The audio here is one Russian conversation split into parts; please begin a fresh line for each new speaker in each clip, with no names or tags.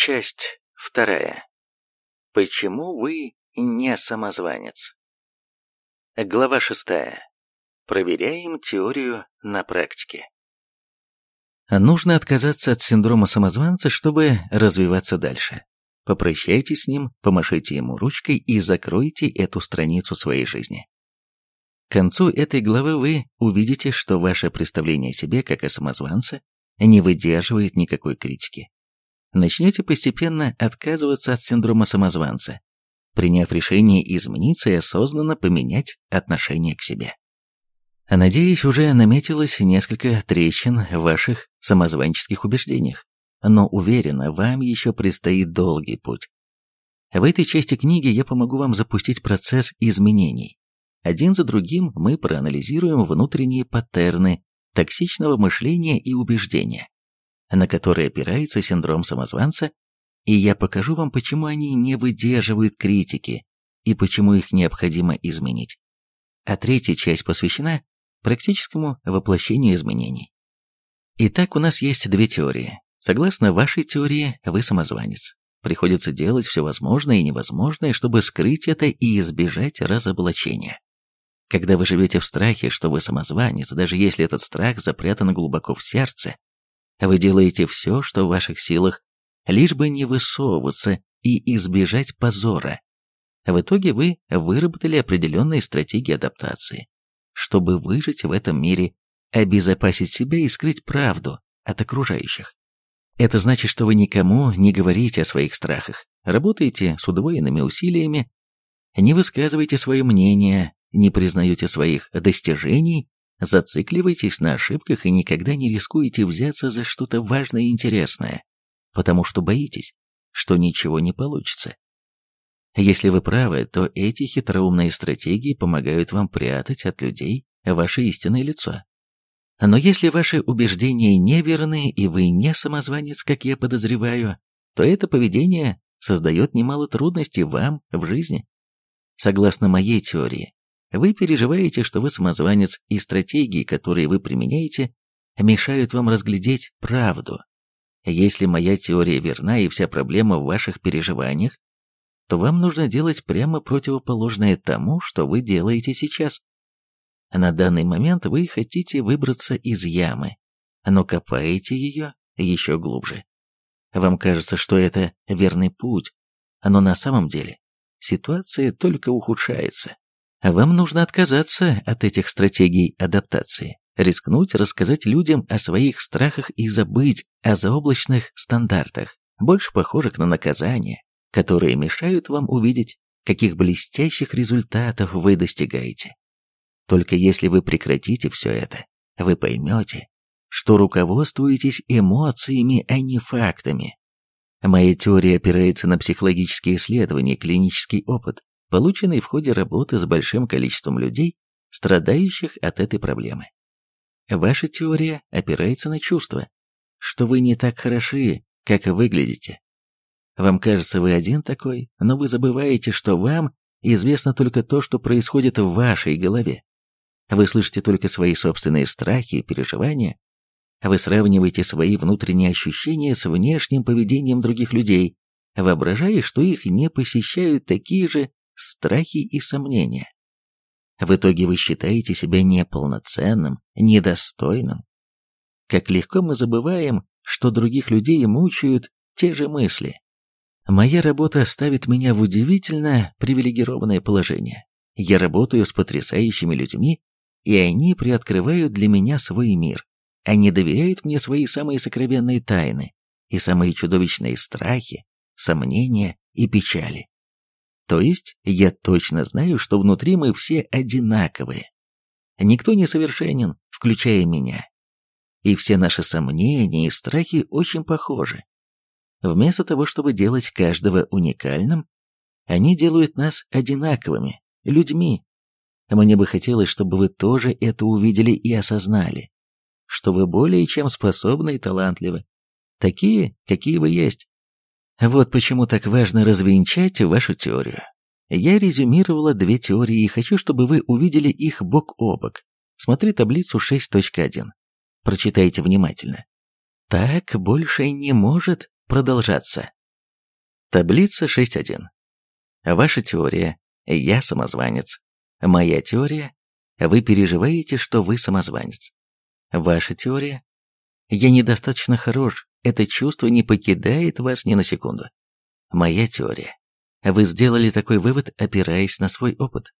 Часть вторая. Почему вы не самозванец? Глава шестая. Проверяем теорию на практике. Нужно отказаться от синдрома самозванца, чтобы развиваться дальше. Попрощайтесь с ним, помашите ему ручкой и закройте эту страницу своей жизни. К концу этой главы вы увидите, что ваше представление о себе как о самозванце не выдерживает никакой критики. Начнете постепенно отказываться от синдрома самозванца, приняв решение измениться и осознанно поменять отношение к себе. Надеюсь, уже наметилось несколько трещин в ваших самозванческих убеждениях, но уверена, вам еще предстоит долгий путь. В этой части книги я помогу вам запустить процесс изменений. Один за другим мы проанализируем внутренние паттерны токсичного мышления и убеждения, на которые опирается синдром самозванца, и я покажу вам, почему они не выдерживают критики и почему их необходимо изменить. А третья часть посвящена практическому воплощению изменений. Итак, у нас есть две теории. Согласно вашей теории, вы самозванец. Приходится делать все возможное и невозможное, чтобы скрыть это и избежать разоблачения. Когда вы живете в страхе, что вы самозванец, даже если этот страх запрятан глубоко в сердце, вы делаете все, что в ваших силах, лишь бы не высовываться и избежать позора. В итоге вы выработали определенные стратегии адаптации, чтобы выжить в этом мире, обезопасить себя и скрыть правду от окружающих. Это значит, что вы никому не говорите о своих страхах, работаете с удвоенными усилиями, не высказываете свое мнение, не признаете своих достижений, зацикливаетесь на ошибках и никогда не рискуете взяться за что-то важное и интересное, потому что боитесь, что ничего не получится. Если вы правы, то эти хитроумные стратегии помогают вам прятать от людей ваше истинное лицо. Но если ваши убеждения неверны и вы не самозванец, как я подозреваю, то это поведение создает немало трудностей вам в жизни. Согласно моей теории, вы переживаете, что вы самозванец, и стратегии, которые вы применяете, мешают вам разглядеть правду. Если моя теория верна и вся проблема в ваших переживаниях, то вам нужно делать прямо противоположное тому, что вы делаете сейчас. На данный момент вы хотите выбраться из ямы, но копаете ее еще глубже. Вам кажется, что это верный путь, но на самом деле ситуация только ухудшается. Вам нужно отказаться от этих стратегий адаптации, рискнуть рассказать людям о своих страхах и забыть о заоблачных стандартах, больше похожих на наказание, которые мешают вам увидеть, каких блестящих результатов вы достигаете. Только если вы прекратите все это, вы поймете, что руководствуетесь эмоциями, а не фактами. Моя теория опирается на психологические исследования, клинический опыт, полученный в ходе работы с большим количеством людей, страдающих от этой проблемы. Ваша теория опирается на чувство, что вы не так хороши, как выглядите, вам кажется, вы один такой, но вы забываете, что вам известно только то, что происходит в вашей голове. Вы слышите только свои собственные страхи и переживания. Вы сравниваете свои внутренние ощущения с внешним поведением других людей, воображая, что их не посещают такие же страхи и сомнения. В итоге вы считаете себя неполноценным, недостойным. Как легко мы забываем, что других людей мучают те же мысли. Моя работа ставит меня в удивительно привилегированное положение. Я работаю с потрясающими людьми, и они приоткрывают для меня свой мир. Они доверяют мне свои самые сокровенные тайны и самые чудовищные страхи, сомнения и печали. То есть я точно знаю, что внутри мы все одинаковые. Никто не совершенен, включая меня. И все наши сомнения и страхи очень похожи. Вместо того, чтобы делать каждого уникальным, они делают нас одинаковыми, людьми. Мне бы хотелось, чтобы вы тоже это увидели и осознали, что вы более чем способны и талантливы, такие, какие вы есть. Вот почему так важно развенчать вашу теорию. Я резюмировала две теории и хочу, чтобы вы увидели их бок о бок. Смотри таблицу 6.1. Прочитайте внимательно. Так больше не может продолжаться. Таблица 6.1. Ваша теория «я самозванец». Моя теория «вы переживаете, что вы самозванец». Ваша теория «я недостаточно хорош, это чувство не покидает вас ни на секунду». Моя теория «вы сделали такой вывод, опираясь на свой опыт»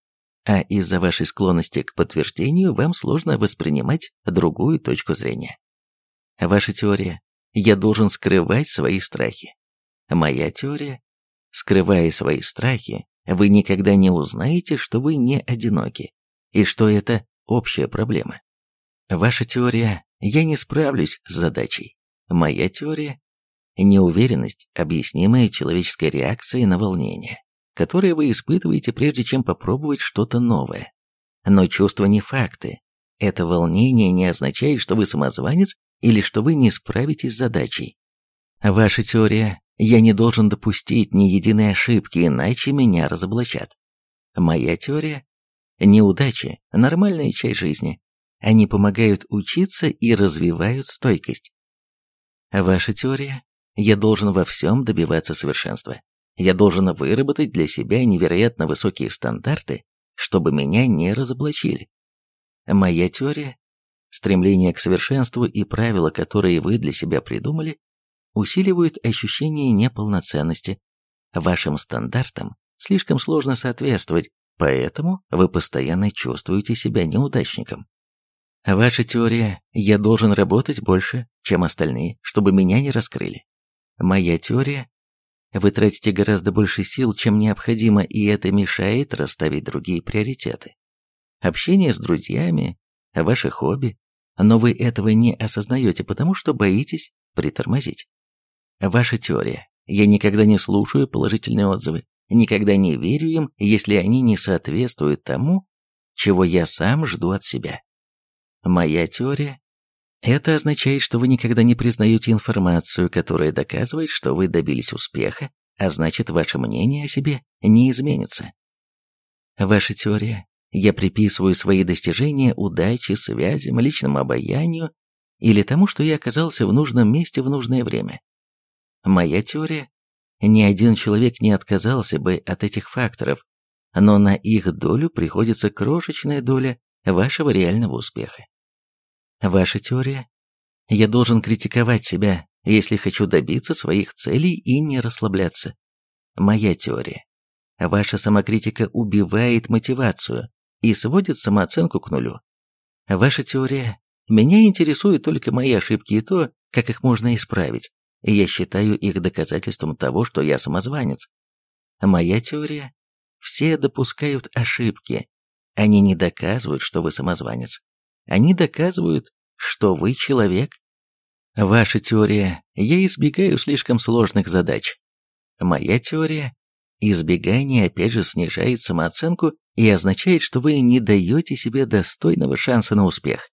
а из-за вашей склонности к подтверждению вам сложно воспринимать другую точку зрения. Ваша теория «я должен скрывать свои страхи». Моя теория Скрывая свои страхи, вы никогда не узнаете, что вы не одиноки, и что это общая проблема. Ваша теория «я не справлюсь с задачей». Моя теория неуверенность, объяснимая человеческой реакцией на волнение, которое вы испытываете, прежде чем попробовать что-то новое. Но чувства не факты. Это волнение не означает, что вы самозванец или что вы не справитесь с задачей. Ваша теория «я не должен допустить ни единой ошибки, иначе меня разоблачат». Моя теория – неудачи – нормальная часть жизни. Они помогают учиться и развивают стойкость. Ваша теория – я должен во всем добиваться совершенства. Я должен выработать для себя невероятно высокие стандарты, чтобы меня не разоблачили. Моя теория – стремление к совершенству и правила, которые вы для себя придумали, усиливают ощущение неполноценности. Вашим стандартам слишком сложно соответствовать, поэтому вы постоянно чувствуете себя неудачником. Ваша теория «я должен работать больше, чем остальные, чтобы меня не раскрыли». Моя теория вы тратите гораздо больше сил, чем необходимо, и это мешает расставить другие приоритеты. Общение с друзьями, ваши хобби, но вы этого не осознаете, потому что боитесь притормозить. Ваша теория. Я никогда не слушаю положительные отзывы, никогда не верю им, если они не соответствуют тому, чего я сам жду от себя. Моя теория. Это означает, что вы никогда не признаете информацию, которая доказывает, что вы добились успеха, а значит, ваше мнение о себе не изменится. Ваша теория. Я приписываю свои достижения удаче, связям, личному обаянию или тому, что я оказался в нужном месте в нужное время. Моя теория? Ни один человек не отказался бы от этих факторов, но на их долю приходится крошечная доля вашего реального успеха. Ваша теория? Я должен критиковать себя, если хочу добиться своих целей и не расслабляться. Моя теория. Ваша самокритика убивает мотивацию и сводит самооценку к нулю. Ваша теория. Меня интересуют только мои ошибки и то, как их можно исправить и я считаю их доказательством того, что я самозванец. Моя теория – все допускают ошибки. Они не доказывают, что вы самозванец. Они доказывают, что вы человек. Ваша теория – я избегаю слишком сложных задач. Моя теория – избегание опять же снижает самооценку и означает, что вы не даете себе достойного шанса на успех.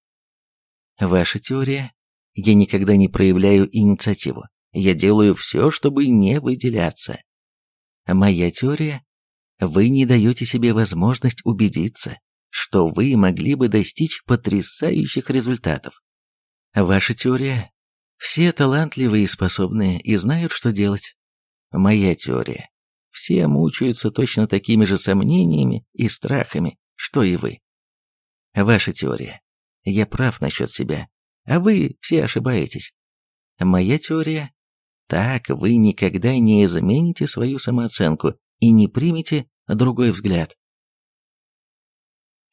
Ваша теория – я никогда не проявляю инициативу. Я делаю все, чтобы не выделяться. Моя теория – вы не даете себе возможность убедиться, что вы могли бы достичь потрясающих результатов. Ваша теория – все талантливые и способные и знают, что делать. Моя теория – все мучаются точно такими же сомнениями и страхами, что и вы. Ваша теория – я прав насчет себя, а вы все ошибаетесь. Моя теория так вы никогда не измените свою самооценку и не примете другой взгляд.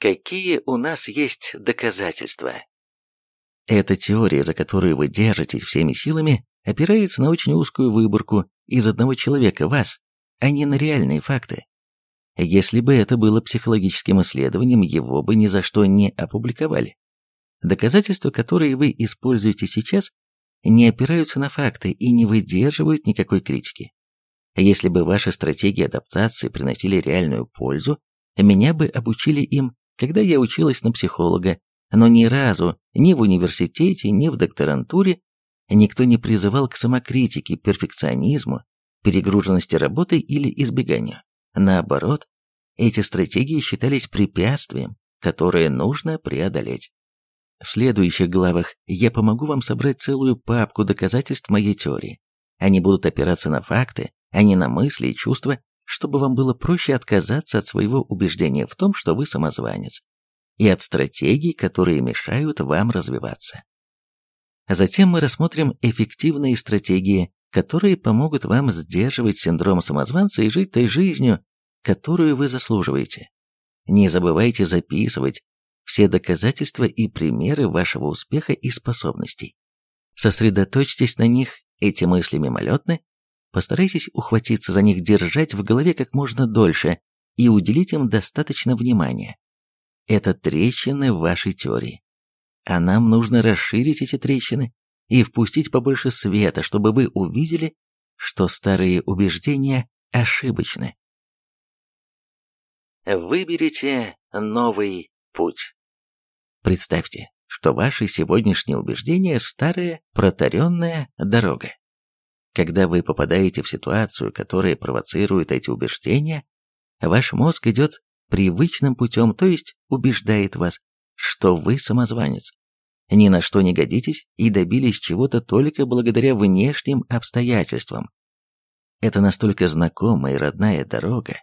Какие у нас есть доказательства? Эта теория, за которую вы держитесь всеми силами, опирается на очень узкую выборку из одного человека, вас, а не на реальные факты. Если бы это было психологическим исследованием, его бы ни за что не опубликовали. Доказательства, которые вы используете сейчас, не опираются на факты и не выдерживают никакой критики. Если бы ваши стратегии адаптации приносили реальную пользу, меня бы обучили им, когда я училась на психолога, но ни разу ни в университете, ни в докторантуре никто не призывал к самокритике, перфекционизму, перегруженности работы или избеганию. Наоборот, эти стратегии считались препятствием, которое нужно преодолеть. В следующих главах я помогу вам собрать целую папку доказательств моей теории. Они будут опираться на факты,
а не на мысли и чувства, чтобы вам было проще отказаться от своего убеждения в том, что вы самозванец, и от стратегий, которые мешают вам развиваться. Затем мы рассмотрим эффективные стратегии, которые помогут вам сдерживать синдром самозванца и жить той жизнью, которую вы заслуживаете. Не забывайте записывать все доказательства и примеры вашего успеха и способностей. Сосредоточьтесь на них, эти мысли мимолетны, постарайтесь ухватиться за них, держать в голове как можно дольше и уделить им достаточно внимания. Это трещины в вашей теории. А нам нужно расширить эти трещины и впустить побольше света, чтобы вы увидели, что старые убеждения ошибочны.
Выберите новый путь.
Представьте, что ваши сегодняшние убеждения – старая протаренная дорога. Когда вы попадаете в ситуацию, которая провоцирует эти убеждения, ваш мозг идет привычным путем, то есть убеждает вас, что вы самозванец. Ни на что не годитесь и добились чего-то только благодаря внешним обстоятельствам. Это настолько знакомая и родная дорога,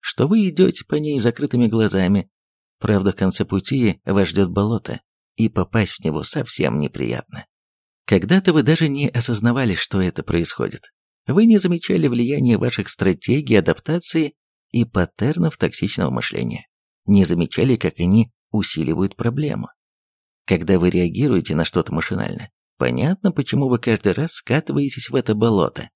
что вы идете по ней закрытыми глазами. Правда, в конце пути вас ждет болото, и попасть в него совсем неприятно. Когда-то вы даже не осознавали, что это происходит. Вы не замечали влияния ваших стратегий адаптации и паттернов токсичного мышления. Не замечали, как они усиливают проблему. Когда вы реагируете на что-то машинально, понятно, почему вы каждый раз скатываетесь в это болото.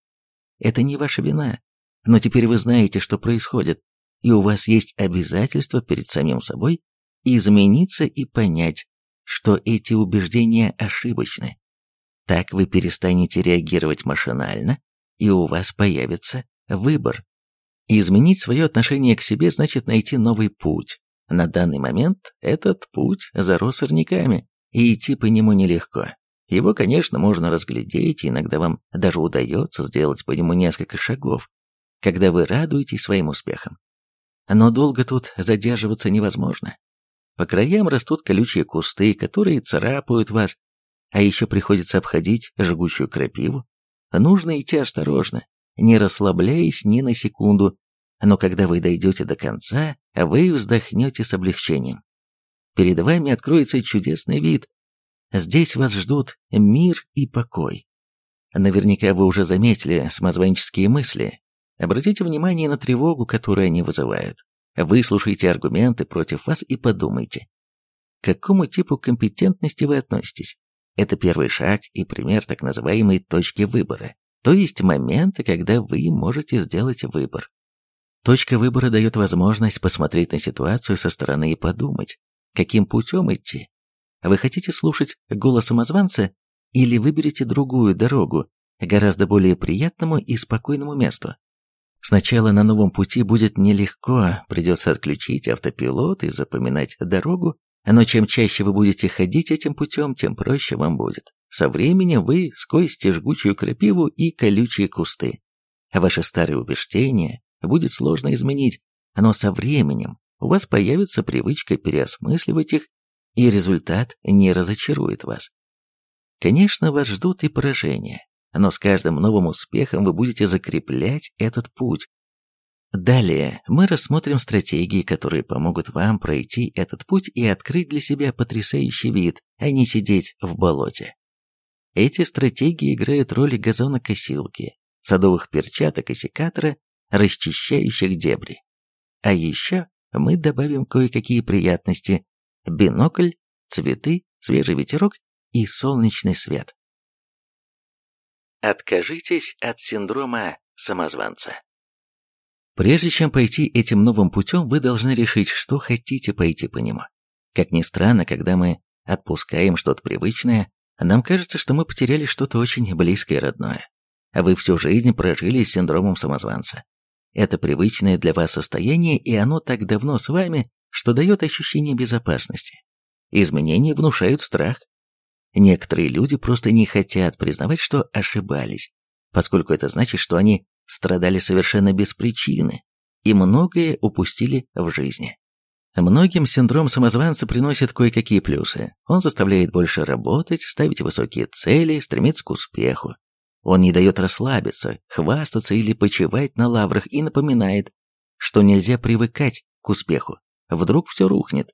Это не ваша вина, но теперь вы знаете, что происходит, и у вас есть обязательство перед самим собой измениться и понять, что эти убеждения ошибочны. Так вы перестанете реагировать машинально, и у вас появится выбор. Изменить свое отношение к себе значит найти новый путь. На данный момент этот путь зарос сорняками, и идти по нему нелегко. Его, конечно, можно разглядеть, и иногда вам даже удается сделать по нему несколько шагов, когда вы радуетесь своим успехам. Но долго тут задерживаться невозможно. По краям растут колючие кусты, которые царапают вас, а еще приходится обходить жгучую крапиву. Нужно идти осторожно, не расслабляясь ни на секунду, но когда вы дойдете до конца, вы вздохнете с облегчением. Перед вами откроется чудесный вид. Здесь вас ждут мир и покой. Наверняка вы уже заметили самозванческие мысли. Обратите внимание на тревогу, которую они вызывают. Выслушайте аргументы против вас и подумайте, к какому типу компетентности вы относитесь. Это первый шаг и пример так называемой точки выбора, то есть момента, когда вы можете сделать выбор. Точка выбора дает возможность посмотреть на ситуацию со стороны и подумать, каким путем идти. Вы хотите слушать голос самозванца или выберете другую дорогу, гораздо более приятному и спокойному месту? Сначала на новом пути будет нелегко, придется отключить автопилот и запоминать дорогу, но чем чаще вы будете ходить этим путем, тем проще вам будет. Со временем вы скосите жгучую крапиву и колючие кусты. Ваши старые убеждения будет сложно изменить, но со временем у вас появится привычка переосмысливать их, и результат не разочарует вас. Конечно, вас ждут и поражения, но с каждым новым успехом вы будете закреплять этот путь. Далее мы рассмотрим стратегии, которые помогут вам пройти этот путь и открыть для себя потрясающий вид, а не сидеть в болоте. Эти стратегии играют роль газонокосилки, садовых перчаток и секатора, расчищающих дебри. А еще мы добавим кое-какие приятности – бинокль, цветы, свежий ветерок и солнечный свет.
Откажитесь от синдрома самозванца.
Прежде чем пойти этим новым путем, вы должны решить, что хотите пойти по нему. Как ни странно, когда мы отпускаем что-то привычное, нам кажется, что мы потеряли что-то очень близкое и родное. А вы всю жизнь прожили с синдромом самозванца. Это привычное для вас состояние, и оно так давно с вами, что дает ощущение безопасности. Изменения внушают страх, Некоторые люди просто не хотят признавать, что ошибались, поскольку это значит, что они страдали совершенно без причины и многое упустили в жизни. Многим синдром самозванца приносит кое-какие плюсы. Он заставляет больше работать, ставить высокие цели, стремиться к успеху. Он не дает расслабиться, хвастаться или почивать на лаврах и напоминает, что нельзя привыкать к успеху. Вдруг все рухнет.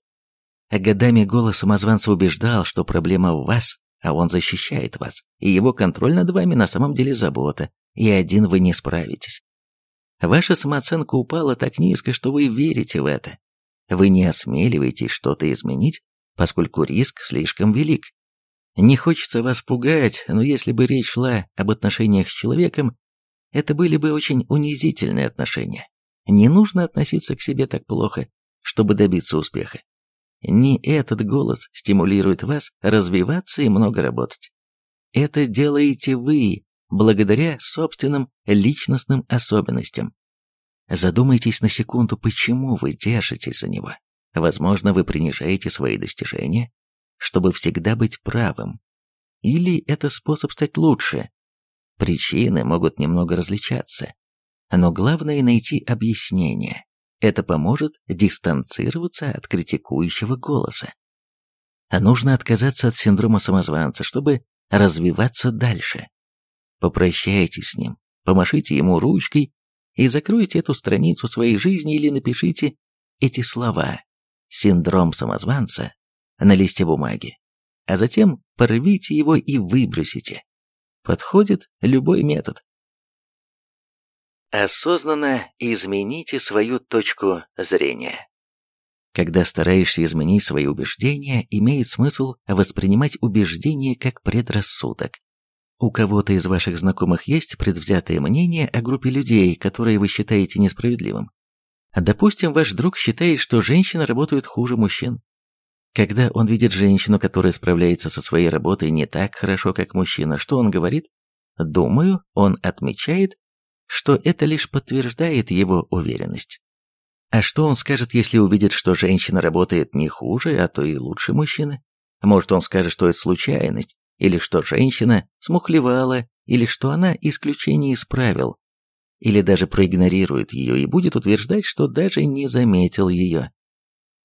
А годами голос самозванца убеждал, что проблема в вас, а он защищает вас, и его контроль над вами на самом деле забота, и один вы не справитесь. Ваша самооценка упала так низко, что вы верите в это. Вы не осмеливаетесь что-то изменить, поскольку риск слишком велик. Не хочется вас пугать, но если бы речь шла об отношениях с человеком, это были бы очень унизительные отношения. Не нужно относиться к себе так плохо, чтобы добиться успеха. Не этот голос стимулирует вас развиваться и много работать. Это делаете вы, благодаря собственным личностным особенностям. Задумайтесь на секунду, почему вы держитесь за него. Возможно, вы принижаете свои достижения, чтобы всегда быть правым. Или это способ стать лучше. Причины могут немного различаться. Но главное найти объяснение. Это поможет дистанцироваться от критикующего голоса. А нужно отказаться от синдрома самозванца, чтобы развиваться дальше. Попрощайтесь с ним, помашите ему ручкой и закройте эту страницу своей жизни или напишите эти слова «Синдром самозванца» на листе бумаги, а затем порвите его и выбросите. Подходит любой метод.
Осознанно измените свою точку зрения.
Когда стараешься изменить свои убеждения, имеет смысл воспринимать убеждения как предрассудок. У кого-то из ваших знакомых есть предвзятое мнение о группе людей, которые вы считаете несправедливым. Допустим, ваш друг считает, что женщины работают хуже мужчин. Когда он видит женщину, которая справляется со своей работой не так хорошо, как мужчина, что он говорит? Думаю, он отмечает, что это лишь подтверждает его уверенность. А что он скажет, если увидит, что женщина работает не хуже, а то и лучше мужчины? Может, он скажет, что это случайность, или что женщина смухлевала, или что она исключение из правил, или даже проигнорирует ее и будет утверждать, что даже не заметил ее.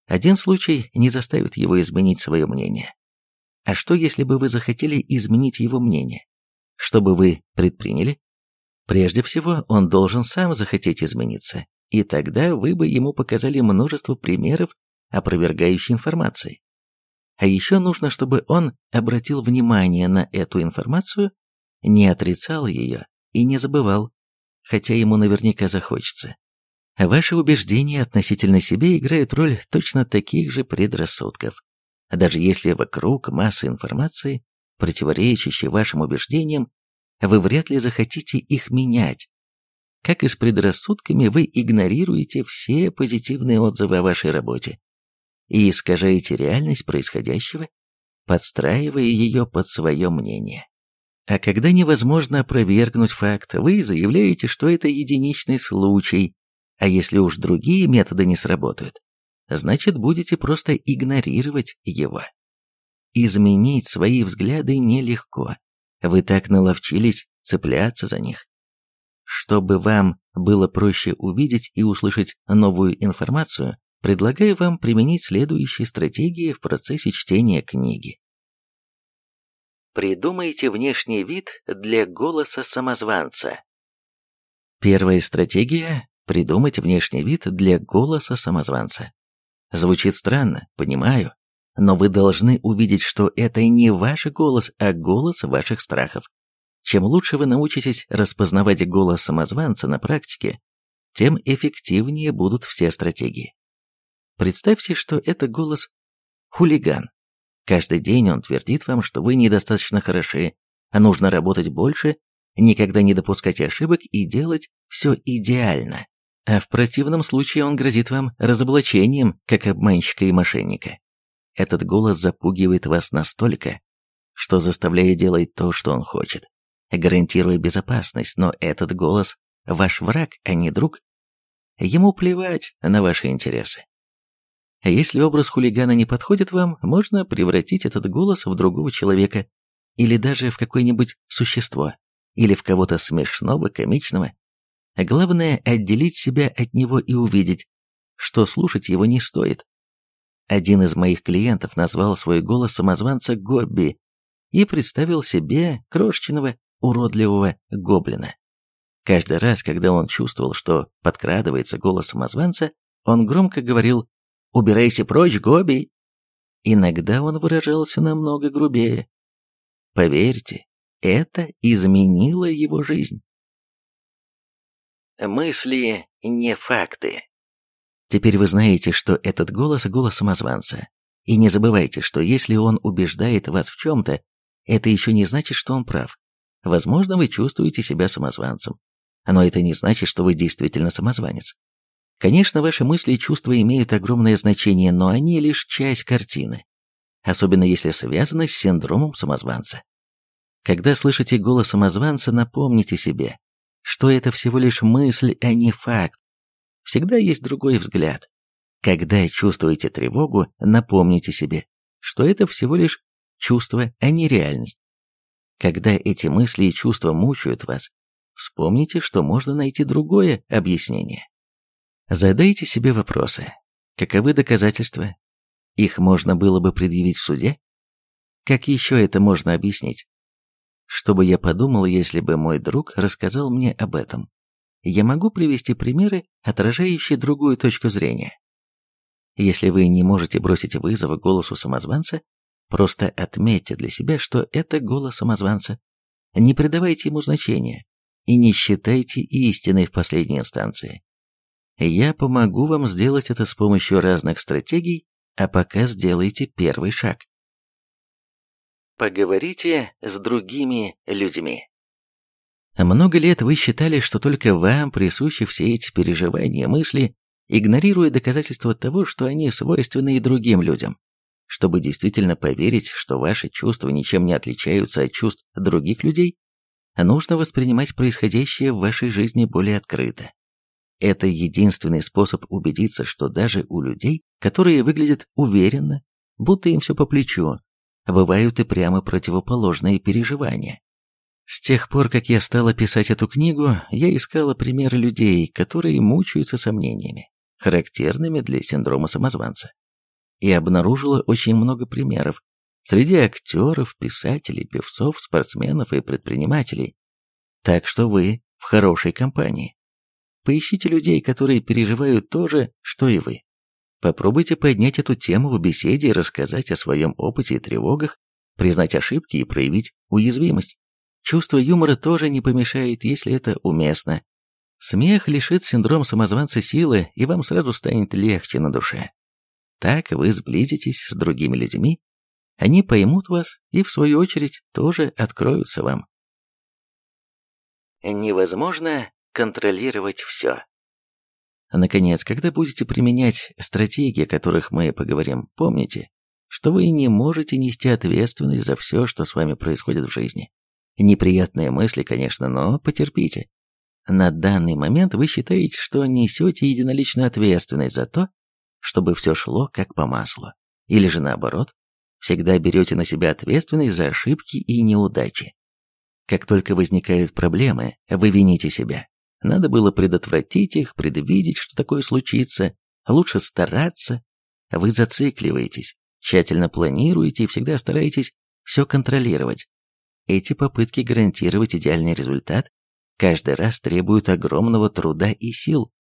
Один случай не заставит его изменить свое мнение. А что, если бы вы захотели изменить его мнение? Что бы вы предприняли? Прежде всего, он должен сам захотеть измениться, и тогда вы бы ему показали множество примеров опровергающей информации. А еще нужно, чтобы он обратил внимание на эту информацию, не отрицал ее и не забывал, хотя ему наверняка захочется. Ваши убеждения относительно себя играют роль точно таких же предрассудков. Даже если вокруг масса информации, противоречащей вашим убеждениям, вы вряд ли захотите их менять. Как и с предрассудками, вы игнорируете все позитивные отзывы о вашей работе и искажаете реальность происходящего, подстраивая ее под свое мнение. А когда невозможно опровергнуть факт, вы заявляете, что это единичный случай, а если уж другие методы не сработают, значит будете просто игнорировать его. Изменить свои взгляды нелегко, вы так наловчились цепляться за них. Чтобы вам было проще увидеть и услышать новую информацию, предлагаю вам применить следующие стратегии в процессе чтения книги.
Придумайте внешний вид для голоса самозванца.
Первая стратегия – придумать внешний вид для голоса самозванца. Звучит странно, понимаю, но вы должны увидеть, что это не ваш голос, а голос ваших страхов. Чем лучше вы научитесь распознавать голос самозванца на практике, тем эффективнее будут все стратегии. Представьте, что это голос хулиган. Каждый день он твердит вам, что вы недостаточно хороши, а нужно работать больше, никогда не допускать ошибок и делать все идеально. А в противном случае он грозит вам разоблачением, как обманщика и мошенника. Этот голос запугивает вас настолько, что заставляет делать то, что он хочет, гарантируя безопасность, но этот голос – ваш враг, а не друг. Ему плевать на ваши интересы. Если образ хулигана не подходит вам, можно превратить этот голос в другого человека, или даже в какое-нибудь существо, или в кого-то смешного, комичного. Главное – отделить себя от него и увидеть, что слушать его не стоит. Один из моих клиентов назвал свой голос самозванца Гобби и представил себе крошечного уродливого гоблина. Каждый раз, когда он чувствовал, что подкрадывается голос самозванца, он громко говорил «Убирайся прочь, Гоби!». Иногда он выражался намного грубее. Поверьте, это изменило его жизнь.
Мысли не факты.
Теперь вы знаете, что этот голос – голос самозванца. И не забывайте, что если он убеждает вас в чем-то, это еще не значит, что он прав. Возможно, вы чувствуете себя самозванцем, но это не значит, что вы действительно самозванец. Конечно, ваши мысли и чувства имеют огромное значение, но они лишь часть картины, особенно если связаны с синдромом самозванца. Когда слышите голос самозванца, напомните себе, что это всего лишь мысль, а не факт. Всегда есть другой взгляд. Когда чувствуете тревогу, напомните себе, что это всего лишь чувство, а не реальность. Когда эти мысли и чувства мучают вас, вспомните, что можно найти другое объяснение. Задайте себе вопросы. Каковы доказательства? Их можно было бы предъявить в суде? Как еще это можно объяснить? Что бы я подумал, если бы мой друг рассказал мне об этом? Я могу привести примеры, отражающие другую точку зрения. Если вы не можете бросить вызов голосу самозванца, просто отметьте для себя, что это голос самозванца. Не придавайте ему значения и не считайте истиной в последней инстанции. Я помогу вам сделать это с помощью разных стратегий, а пока сделайте первый шаг.
Поговорите с другими людьми.
Много лет вы считали, что только вам присущи все эти переживания, мысли, игнорируя доказательства того, что они свойственны и другим людям. Чтобы действительно поверить, что ваши чувства ничем не отличаются от чувств других людей, нужно воспринимать происходящее в вашей жизни более открыто. Это единственный способ убедиться, что даже у людей, которые выглядят уверенно, будто им все по плечу, бывают и прямо противоположные переживания. С тех пор, как я стала писать эту книгу, я искала примеры людей, которые мучаются сомнениями, характерными для синдрома самозванца. И обнаружила очень много примеров среди актеров, писателей, певцов, спортсменов и предпринимателей. Так что вы в хорошей компании. Поищите людей, которые переживают то же, что и вы. Попробуйте поднять эту тему в беседе и рассказать о своем опыте и тревогах, признать ошибки и проявить уязвимость. Чувство юмора тоже не помешает, если это уместно. Смех лишит синдром самозванца силы, и вам сразу станет легче на душе. Так вы сблизитесь с другими людьми, они поймут вас и, в свою очередь, тоже откроются вам.
Невозможно контролировать все.
Наконец, когда будете применять стратегии, о которых мы поговорим, помните, что вы не можете нести ответственность за все, что с вами происходит в жизни. Неприятные мысли, конечно, но потерпите. На данный момент вы считаете, что несете единоличную ответственность за то, чтобы все шло как по маслу. Или же наоборот, всегда берете на себя ответственность за ошибки и неудачи. Как только возникают проблемы, вы вините себя. Надо было предотвратить их, предвидеть, что такое случится, лучше стараться. Вы зацикливаетесь, тщательно планируете и всегда стараетесь все контролировать. Эти попытки гарантировать идеальный результат каждый раз требуют огромного труда и сил.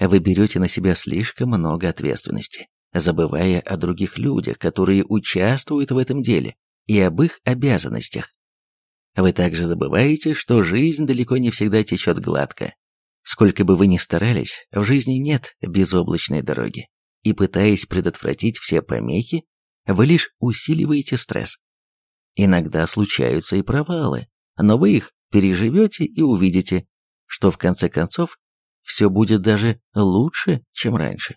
Вы берете на себя слишком много ответственности, забывая о других людях, которые участвуют в этом деле, и об их обязанностях. Вы также забываете, что жизнь далеко не всегда течет гладко. Сколько бы вы ни старались, в жизни нет безоблачной дороги. И пытаясь предотвратить все помехи, вы лишь усиливаете стресс. Иногда случаются и провалы, но вы их переживете и увидите, что в конце концов все будет даже лучше, чем раньше.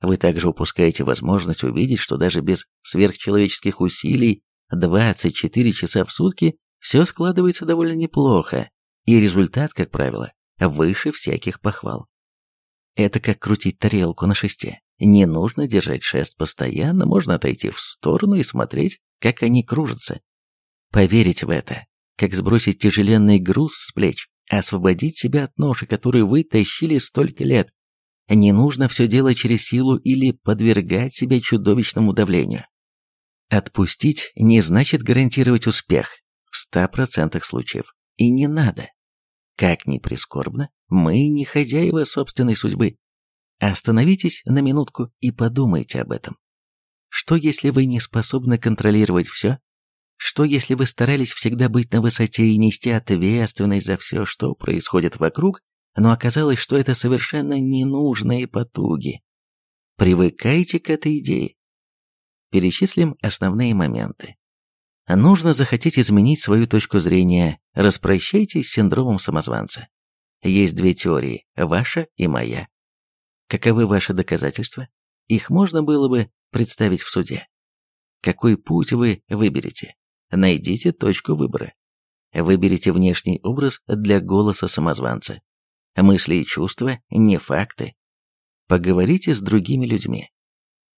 Вы также упускаете возможность увидеть, что даже без сверхчеловеческих усилий 24 часа в сутки все складывается довольно неплохо, и результат, как правило, выше всяких похвал. Это как крутить тарелку на шесте. Не нужно держать шест постоянно, можно отойти в сторону и смотреть, как они кружатся. Поверить в это, как сбросить тяжеленный груз с плеч, освободить себя от ноши, которую вы тащили столько лет. Не нужно все делать через силу или подвергать себя чудовищному давлению. Отпустить не значит гарантировать успех, в 100% случаев. И не надо. Как ни прискорбно, мы не хозяева собственной судьбы. Остановитесь на минутку и подумайте об этом. Что если вы не способны контролировать все? Что если вы старались всегда быть на высоте и нести ответственность за все, что происходит вокруг, но оказалось, что это совершенно ненужные потуги? Привыкайте к этой идее. Перечислим основные моменты. Нужно захотеть изменить свою точку зрения, распрощайтесь с синдромом самозванца. Есть две теории, ваша и моя. Каковы ваши доказательства? Их можно было бы представить в суде. Какой путь вы выберете? Найдите точку выбора. Выберите внешний образ для голоса самозванца. Мысли и чувства – не факты. Поговорите с другими людьми.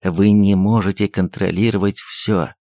Вы не можете контролировать все.